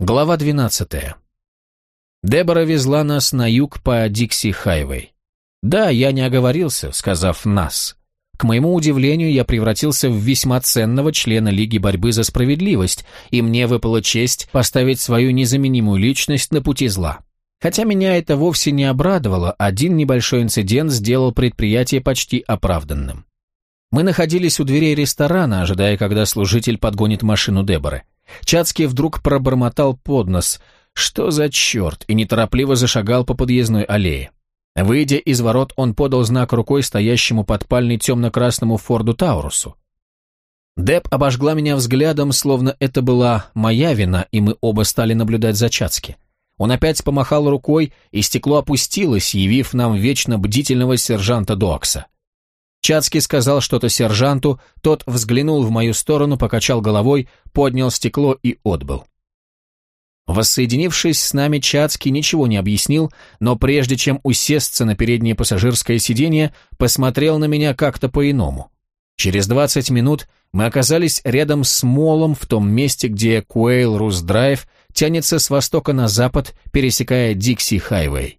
Глава 12. Дебора везла нас на юг по Дикси-хайвей. Да, я не оговорился, сказав «нас». К моему удивлению, я превратился в весьма ценного члена Лиги борьбы за справедливость, и мне выпала честь поставить свою незаменимую личность на пути зла. Хотя меня это вовсе не обрадовало, один небольшой инцидент сделал предприятие почти оправданным. Мы находились у дверей ресторана, ожидая, когда служитель подгонит машину Деборы. Чацкий вдруг пробормотал под нос «Что за черт?» и неторопливо зашагал по подъездной аллее. Выйдя из ворот, он подал знак рукой стоящему под пальной темно-красному Форду Таурусу. Деб обожгла меня взглядом, словно это была моя вина, и мы оба стали наблюдать за Чацки. Он опять помахал рукой, и стекло опустилось, явив нам вечно бдительного сержанта Дуакса. Чацкий сказал что-то сержанту, тот взглянул в мою сторону, покачал головой, поднял стекло и отбыл. Воссоединившись с нами, Чацкий ничего не объяснил, но прежде чем усесться на переднее пассажирское сиденье, посмотрел на меня как-то по-иному. Через 20 минут мы оказались рядом с молом в том месте, где Куэйл-Руст-Драйв тянется с востока на запад, пересекая Дикси-Хайвей.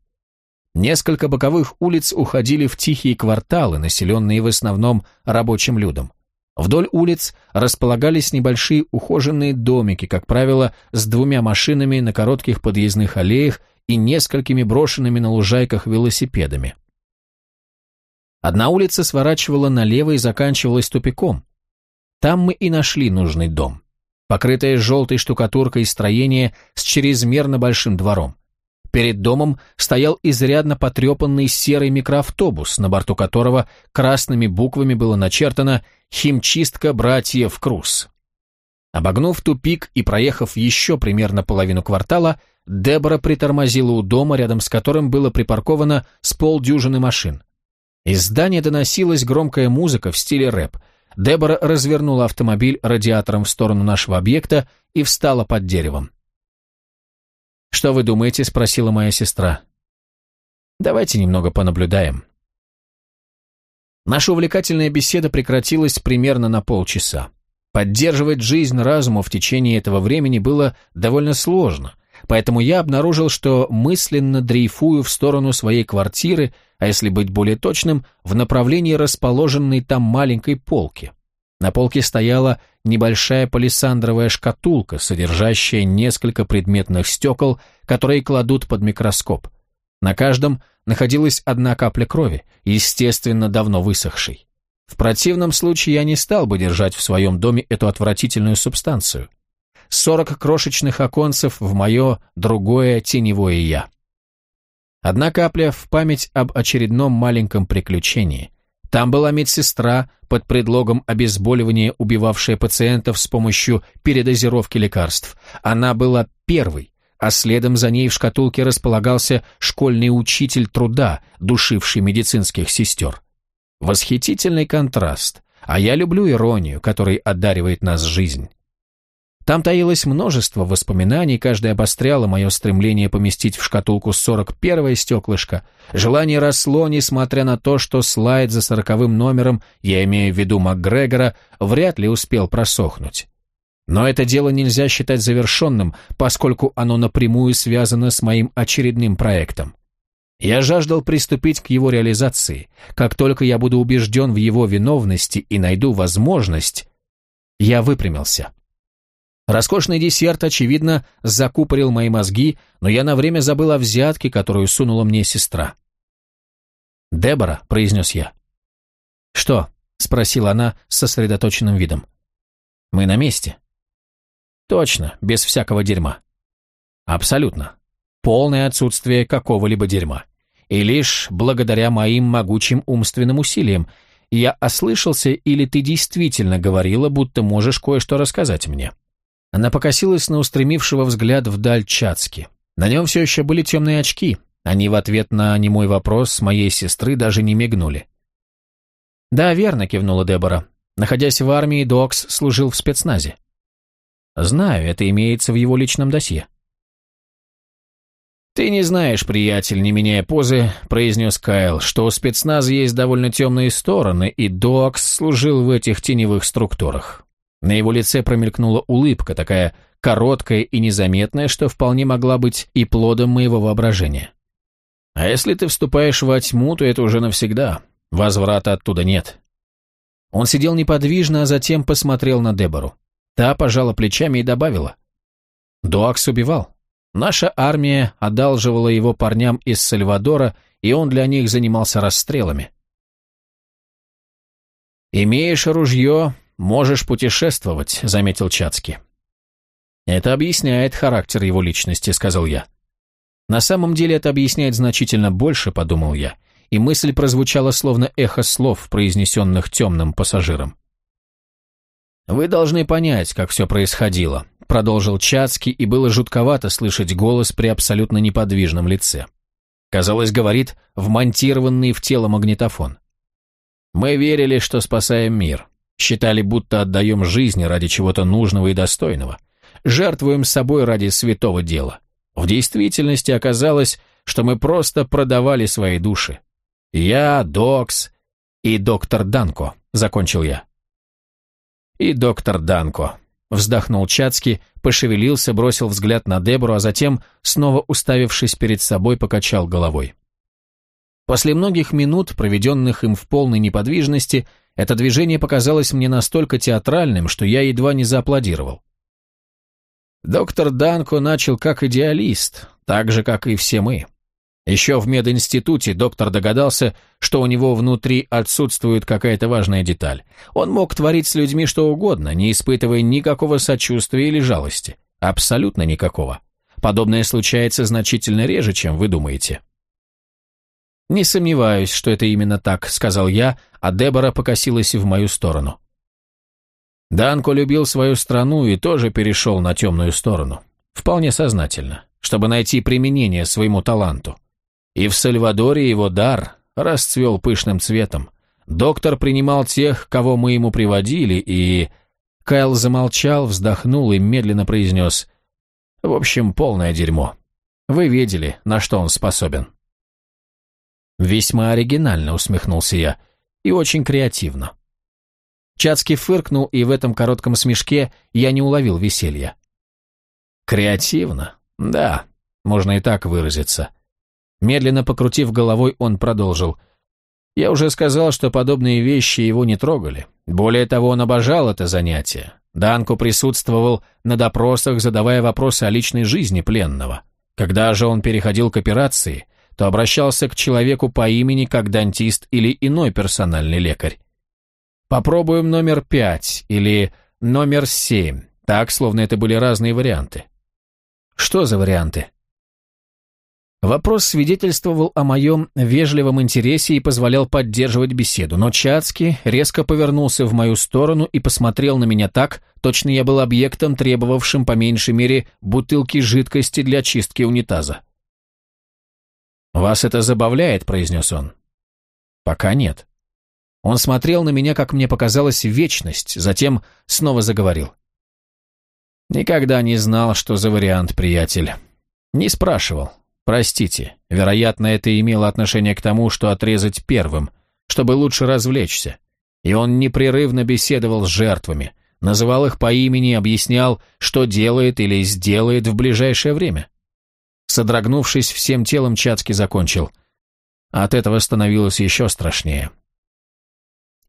Несколько боковых улиц уходили в тихие кварталы, населенные в основном рабочим людом. Вдоль улиц располагались небольшие ухоженные домики, как правило, с двумя машинами на коротких подъездных аллеях и несколькими брошенными на лужайках велосипедами. Одна улица сворачивала налево и заканчивалась тупиком. Там мы и нашли нужный дом. Покрытое желтой штукатуркой строение с чрезмерно большим двором. Перед домом стоял изрядно потрепанный серый микроавтобус, на борту которого красными буквами было начертано «Химчистка братьев Круз». Обогнув тупик и проехав еще примерно половину квартала, Дебора притормозила у дома, рядом с которым было припарковано с полдюжины машин. Из здания доносилась громкая музыка в стиле рэп. Дебора развернула автомобиль радиатором в сторону нашего объекта и встала под деревом. «Что вы думаете?» – спросила моя сестра. «Давайте немного понаблюдаем». Наша увлекательная беседа прекратилась примерно на полчаса. Поддерживать жизнь разума в течение этого времени было довольно сложно, поэтому я обнаружил, что мысленно дрейфую в сторону своей квартиры, а если быть более точным, в направлении расположенной там маленькой полки. На полке стояла небольшая палисандровая шкатулка, содержащая несколько предметных стекол, которые кладут под микроскоп. На каждом находилась одна капля крови, естественно, давно высохшей. В противном случае я не стал бы держать в своем доме эту отвратительную субстанцию. Сорок крошечных оконцев в мое другое теневое «я». Одна капля в память об очередном маленьком приключении – там была медсестра под предлогом обезболивания, убивавшая пациентов с помощью передозировки лекарств. Она была первой, а следом за ней в шкатулке располагался школьный учитель труда, душивший медицинских сестер. Восхитительный контраст, а я люблю иронию, которой одаривает нас жизнь. Там таилось множество воспоминаний, каждое обостряло мое стремление поместить в шкатулку 41-е стеклышко. Желание росло, несмотря на то, что слайд за сороковым номером, я имею в виду МакГрегора, вряд ли успел просохнуть. Но это дело нельзя считать завершенным, поскольку оно напрямую связано с моим очередным проектом. Я жаждал приступить к его реализации. Как только я буду убежден в его виновности и найду возможность, я выпрямился. Роскошный десерт, очевидно, закупорил мои мозги, но я на время забыл о взятке, которую сунула мне сестра. «Дебора», — произнес я. «Что?» — спросила она с сосредоточенным видом. «Мы на месте». «Точно, без всякого дерьма». «Абсолютно. Полное отсутствие какого-либо дерьма. И лишь благодаря моим могучим умственным усилиям я ослышался или ты действительно говорила, будто можешь кое-что рассказать мне?» Она покосилась на устремившего взгляд вдаль Чацки. На нем все еще были темные очки. Они в ответ на немой вопрос с моей сестры даже не мигнули. «Да, верно», — кивнула Дебора. «Находясь в армии, Докс служил в спецназе». «Знаю, это имеется в его личном досье». «Ты не знаешь, приятель, не меняя позы», — произнес Кайл, «что у спецназа есть довольно темные стороны, и Докс служил в этих теневых структурах. На его лице промелькнула улыбка, такая короткая и незаметная, что вполне могла быть и плодом моего воображения. А если ты вступаешь во тьму, то это уже навсегда. Возврата оттуда нет. Он сидел неподвижно, а затем посмотрел на Дебору. Та пожала плечами и добавила. Дуакс убивал. Наша армия одалживала его парням из Сальвадора, и он для них занимался расстрелами. «Имеешь ружье, можешь путешествовать», — заметил Чацкий. «Это объясняет характер его личности», — сказал я. «На самом деле это объясняет значительно больше», — подумал я, и мысль прозвучала словно эхо слов, произнесенных темным пассажиром. «Вы должны понять, как все происходило», — продолжил Чацкий, и было жутковато слышать голос при абсолютно неподвижном лице. Казалось, говорит вмонтированный в тело магнитофон. Мы верили, что спасаем мир. Считали, будто отдаем жизни ради чего-то нужного и достойного. Жертвуем собой ради святого дела. В действительности оказалось, что мы просто продавали свои души. Я, Докс и доктор Данко, закончил я. И доктор Данко. Вздохнул Чацкий, пошевелился, бросил взгляд на Дебру, а затем, снова уставившись перед собой, покачал головой. После многих минут, проведенных им в полной неподвижности, это движение показалось мне настолько театральным, что я едва не зааплодировал. Доктор Данко начал как идеалист, так же, как и все мы. Еще в мединституте доктор догадался, что у него внутри отсутствует какая-то важная деталь. Он мог творить с людьми что угодно, не испытывая никакого сочувствия или жалости. Абсолютно никакого. Подобное случается значительно реже, чем вы думаете. «Не сомневаюсь, что это именно так», — сказал я, а Дебора покосилась в мою сторону. Данко любил свою страну и тоже перешел на темную сторону. Вполне сознательно, чтобы найти применение своему таланту. И в Сальвадоре его дар расцвел пышным цветом. Доктор принимал тех, кого мы ему приводили, и... Кайл замолчал, вздохнул и медленно произнес. «В общем, полное дерьмо. Вы видели, на что он способен». «Весьма оригинально», — усмехнулся я, — «и очень креативно». Чацкий фыркнул, и в этом коротком смешке я не уловил веселья. «Креативно? Да, можно и так выразиться». Медленно покрутив головой, он продолжил. «Я уже сказал, что подобные вещи его не трогали. Более того, он обожал это занятие. Данко присутствовал на допросах, задавая вопросы о личной жизни пленного. Когда же он переходил к операции, то обращался к человеку по имени как дантист или иной персональный лекарь. Попробуем номер пять или номер семь, так, словно это были разные варианты. Что за варианты? Вопрос свидетельствовал о моем вежливом интересе и позволял поддерживать беседу, но Чацкий резко повернулся в мою сторону и посмотрел на меня так, точно я был объектом, требовавшим по меньшей мере бутылки жидкости для чистки унитаза. «Вас это забавляет?» – произнес он. «Пока нет». Он смотрел на меня, как мне показалось, вечность, затем снова заговорил. «Никогда не знал, что за вариант, приятель. Не спрашивал. Простите, вероятно, это имело отношение к тому, что отрезать первым, чтобы лучше развлечься. И он непрерывно беседовал с жертвами, называл их по имени, объяснял, что делает или сделает в ближайшее время. Содрогнувшись всем телом, Чацкий закончил. От этого становилось еще страшнее.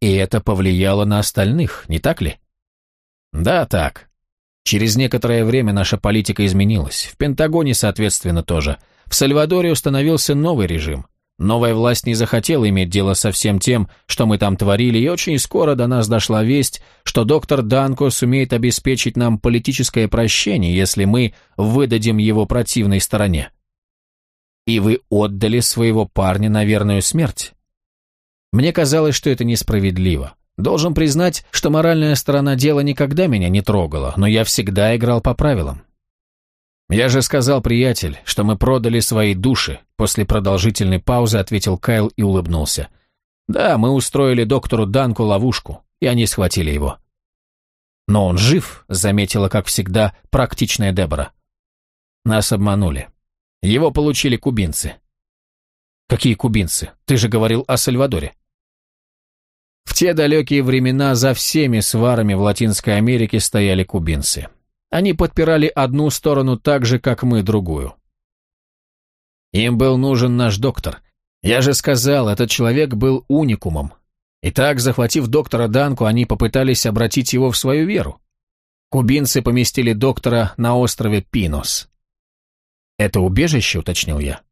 И это повлияло на остальных, не так ли? Да, так. Через некоторое время наша политика изменилась. В Пентагоне, соответственно, тоже. В Сальвадоре установился новый режим. Новая власть не захотела иметь дело со всем тем, что мы там творили, и очень скоро до нас дошла весть, что доктор Данко сумеет обеспечить нам политическое прощение, если мы выдадим его противной стороне. И вы отдали своего парня на верную смерть. Мне казалось, что это несправедливо. Должен признать, что моральная сторона дела никогда меня не трогала, но я всегда играл по правилам. «Я же сказал, приятель, что мы продали свои души», после продолжительной паузы ответил Кайл и улыбнулся. «Да, мы устроили доктору Данку ловушку, и они схватили его». «Но он жив», — заметила, как всегда, практичная Дебора. «Нас обманули. Его получили кубинцы». «Какие кубинцы? Ты же говорил о Сальвадоре». В те далекие времена за всеми сварами в Латинской Америке стояли кубинцы. Они подпирали одну сторону так же, как мы другую. Им был нужен наш доктор. Я же сказал, этот человек был уникумом. Итак, захватив доктора Данку, они попытались обратить его в свою веру. Кубинцы поместили доктора на острове Пинос. «Это убежище?» — уточнил я.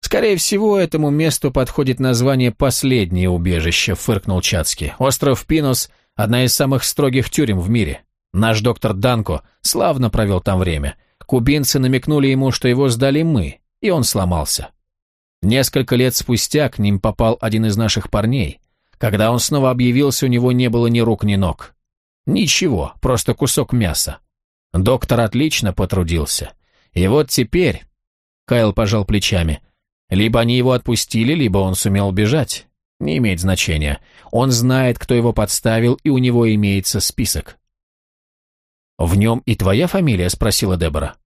«Скорее всего, этому месту подходит название «последнее убежище», — фыркнул Чацкий. «Остров Пинос — одна из самых строгих тюрем в мире. Наш доктор Данко славно провел там время. Кубинцы намекнули ему, что его сдали мы, и он сломался. Несколько лет спустя к ним попал один из наших парней. Когда он снова объявился, у него не было ни рук, ни ног. Ничего, просто кусок мяса. Доктор отлично потрудился. И вот теперь... Кайл пожал плечами. Либо они его отпустили, либо он сумел бежать. Не имеет значения. Он знает, кто его подставил, и у него имеется список. «В нем и твоя фамилия?» — спросила Дебора.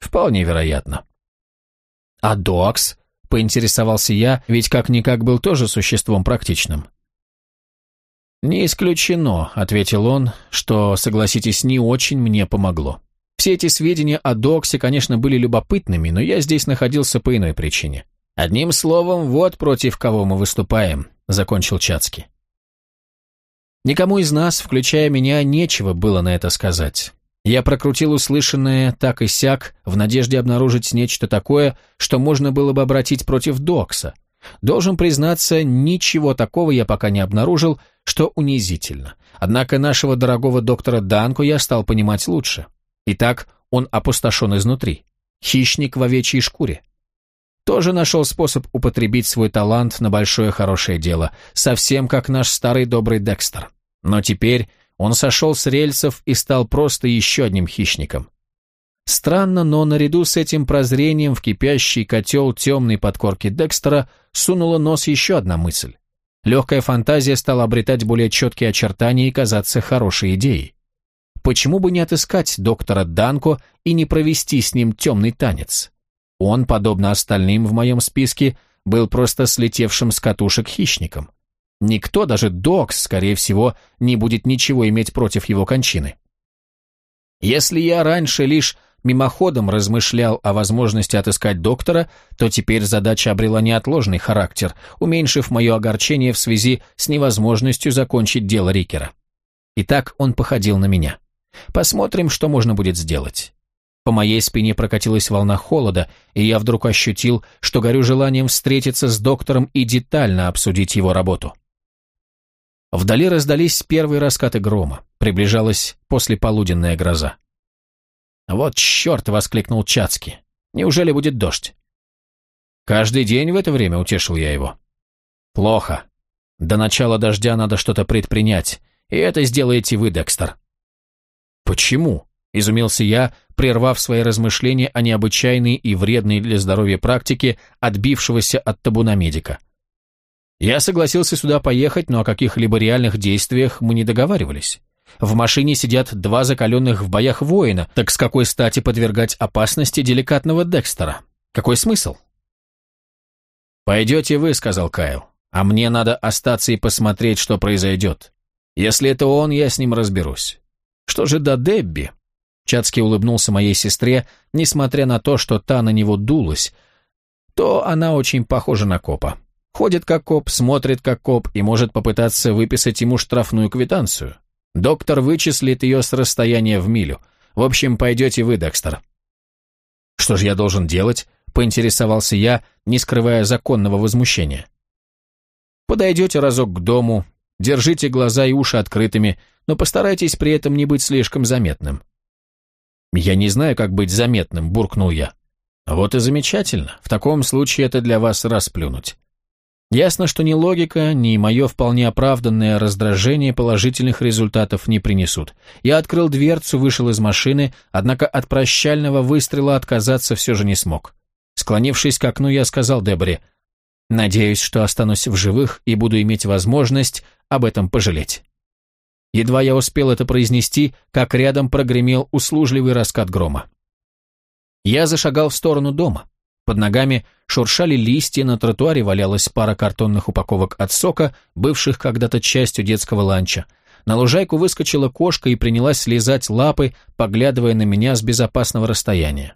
«Вполне вероятно». «А Докс?» — поинтересовался я, ведь как-никак был тоже существом практичным. «Не исключено», — ответил он, что, согласитесь, не очень мне помогло. Все эти сведения о Доксе, конечно, были любопытными, но я здесь находился по иной причине. «Одним словом, вот против кого мы выступаем», — закончил Чацкий. Никому из нас, включая меня, нечего было на это сказать. Я прокрутил услышанное так и сяк, в надежде обнаружить нечто такое, что можно было бы обратить против Докса — Должен признаться, ничего такого я пока не обнаружил, что унизительно. Однако нашего дорогого доктора Данку я стал понимать лучше. Итак, он опустошен изнутри. Хищник в овечьей шкуре. Тоже нашел способ употребить свой талант на большое хорошее дело, совсем как наш старый добрый Декстер. Но теперь он сошел с рельсов и стал просто еще одним хищником. Странно, но наряду с этим прозрением в кипящий котел темной подкорки Декстера сунула нос еще одна мысль. Легкая фантазия стала обретать более четкие очертания и казаться хорошей идеей. Почему бы не отыскать доктора Данко и не провести с ним темный танец? Он, подобно остальным в моем списке, был просто слетевшим с катушек хищником. Никто, даже Докс, скорее всего, не будет ничего иметь против его кончины. Если я раньше лишь мимоходом размышлял о возможности отыскать доктора, то теперь задача обрела неотложный характер, уменьшив мое огорчение в связи с невозможностью закончить дело Рикера. Итак, он походил на меня. Посмотрим, что можно будет сделать. По моей спине прокатилась волна холода, и я вдруг ощутил, что горю желанием встретиться с доктором и детально обсудить его работу. Вдали раздались первые раскаты грома, приближалась послеполуденная гроза. «Вот черт!» — воскликнул Чацки. «Неужели будет дождь?» «Каждый день в это время утешил я его». «Плохо. До начала дождя надо что-то предпринять, и это сделаете вы, Декстер». «Почему?» — изумился я, прервав свои размышления о необычайной и вредной для здоровья практике отбившегося от табуна медика. Я согласился сюда поехать, но о каких-либо реальных действиях мы не договаривались. В машине сидят два закаленных в боях воина, так с какой стати подвергать опасности деликатного Декстера? Какой смысл? «Пойдете вы», — сказал Кайл, — «а мне надо остаться и посмотреть, что произойдет. Если это он, я с ним разберусь. Что же до Дебби?» Чацкий улыбнулся моей сестре, несмотря на то, что та на него дулась, то она очень похожа на копа. Ходит как коп, смотрит как коп и может попытаться выписать ему штрафную квитанцию. Доктор вычислит ее с расстояния в милю. В общем, пойдете вы, Декстер». «Что же я должен делать?» — поинтересовался я, не скрывая законного возмущения. «Подойдете разок к дому, держите глаза и уши открытыми, но постарайтесь при этом не быть слишком заметным». «Я не знаю, как быть заметным», — буркнул я. «Вот и замечательно. В таком случае это для вас расплюнуть. Ясно, что ни логика, ни мое вполне оправданное раздражение положительных результатов не принесут. Я открыл дверцу, вышел из машины, однако от прощального выстрела отказаться все же не смог. Склонившись к окну, я сказал Деборе, «Надеюсь, что останусь в живых и буду иметь возможность об этом пожалеть». Едва я успел это произнести, как рядом прогремел услужливый раскат грома. Я зашагал в сторону дома. Под ногами шуршали листья, на тротуаре валялась пара картонных упаковок от сока, бывших когда-то частью детского ланча. На лужайку выскочила кошка и принялась слезать лапы, поглядывая на меня с безопасного расстояния.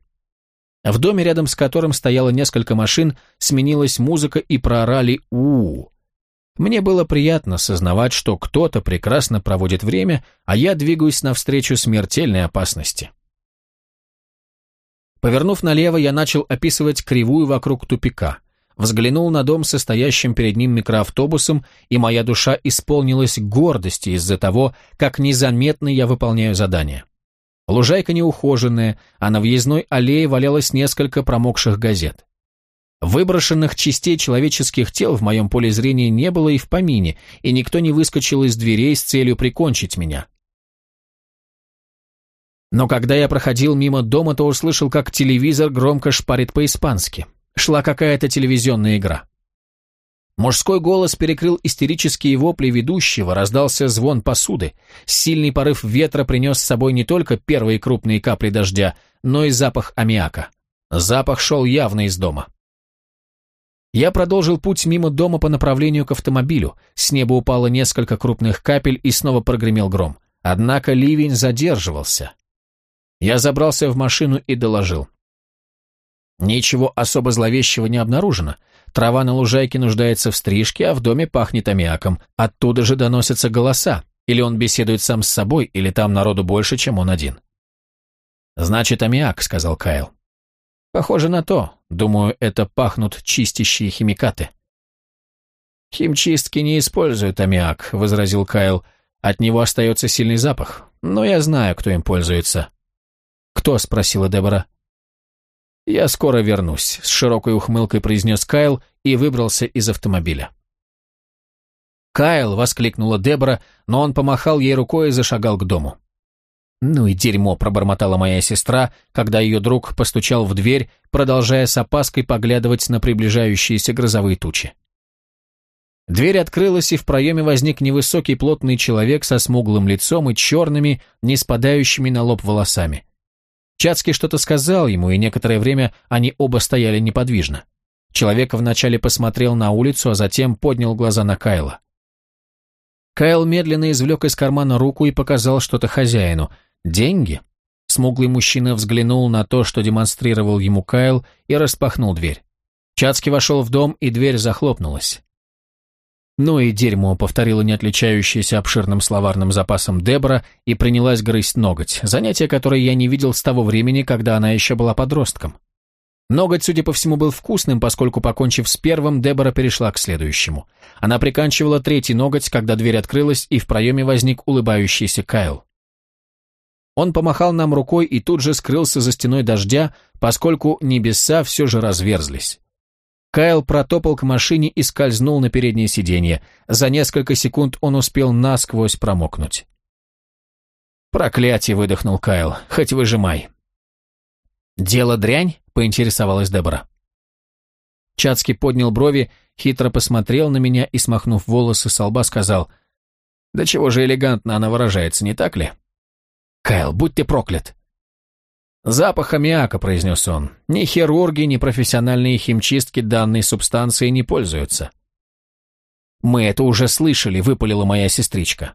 В доме, рядом с которым стояло несколько машин, сменилась музыка и проорали у, -у, Мне было приятно сознавать, что кто-то прекрасно проводит время, а я двигаюсь навстречу смертельной опасности. Повернув налево, я начал описывать кривую вокруг тупика. Взглянул на дом, состоящим перед ним микроавтобусом, и моя душа исполнилась гордости из-за того, как незаметно я выполняю задание. Лужайка неухоженная, а на въездной аллее валялось несколько промокших газет. Выброшенных частей человеческих тел в моем поле зрения не было и в помине, и никто не выскочил из дверей с целью прикончить меня. Но когда я проходил мимо дома, то услышал, как телевизор громко шпарит по-испански. Шла какая-то телевизионная игра. Мужской голос перекрыл истерические вопли ведущего, раздался звон посуды. Сильный порыв ветра принес с собой не только первые крупные капли дождя, но и запах аммиака. Запах шел явно из дома. Я продолжил путь мимо дома по направлению к автомобилю. С неба упало несколько крупных капель и снова прогремел гром. Однако ливень задерживался. Я забрался в машину и доложил. Ничего особо зловещего не обнаружено. Трава на лужайке нуждается в стрижке, а в доме пахнет аммиаком. Оттуда же доносятся голоса. Или он беседует сам с собой, или там народу больше, чем он один. «Значит, аммиак», — сказал Кайл. «Похоже на то. Думаю, это пахнут чистящие химикаты». «Химчистки не используют аммиак», — возразил Кайл. «От него остается сильный запах. Но я знаю, кто им пользуется». «Кто?» — спросила Дебора. «Я скоро вернусь», — с широкой ухмылкой произнес Кайл и выбрался из автомобиля. «Кайл!» — воскликнула Дебора, но он помахал ей рукой и зашагал к дому. «Ну и дерьмо!» — пробормотала моя сестра, когда ее друг постучал в дверь, продолжая с опаской поглядывать на приближающиеся грозовые тучи. Дверь открылась, и в проеме возник невысокий плотный человек со смуглым лицом и черными, не спадающими на лоб волосами. Чацкий что-то сказал ему, и некоторое время они оба стояли неподвижно. Человек вначале посмотрел на улицу, а затем поднял глаза на Кайла. Кайл медленно извлек из кармана руку и показал что-то хозяину. «Деньги?» Смуглый мужчина взглянул на то, что демонстрировал ему Кайл, и распахнул дверь. Чацкий вошел в дом, и дверь захлопнулась. «Ну и дерьмо», — повторила не отличающаяся обширным словарным запасом Дебора и принялась грызть ноготь, занятие, которое я не видел с того времени, когда она еще была подростком. Ноготь, судя по всему, был вкусным, поскольку, покончив с первым, Дебора перешла к следующему. Она приканчивала третий ноготь, когда дверь открылась, и в проеме возник улыбающийся Кайл. Он помахал нам рукой и тут же скрылся за стеной дождя, поскольку небеса все же разверзлись. Кайл протопал к машине и скользнул на переднее сиденье. За несколько секунд он успел насквозь промокнуть. «Проклятие!» — выдохнул Кайл. «Хоть выжимай!» «Дело дрянь?» — поинтересовалась Дебора. Чацкий поднял брови, хитро посмотрел на меня и, смахнув волосы со лба, сказал, «Да чего же элегантно она выражается, не так ли?» «Кайл, будь ты проклят!» «Запах аммиака», — произнес он. «Ни хирурги, ни профессиональные химчистки данной субстанции не пользуются». «Мы это уже слышали», — выпалила моя сестричка.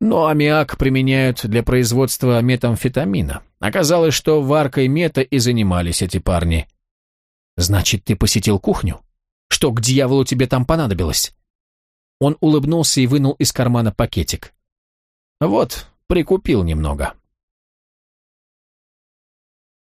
Но аммиак применяют для производства метамфетамина. Оказалось, что варкой мета и занимались эти парни. «Значит, ты посетил кухню? Что к дьяволу тебе там понадобилось?» Он улыбнулся и вынул из кармана пакетик. «Вот, прикупил немного».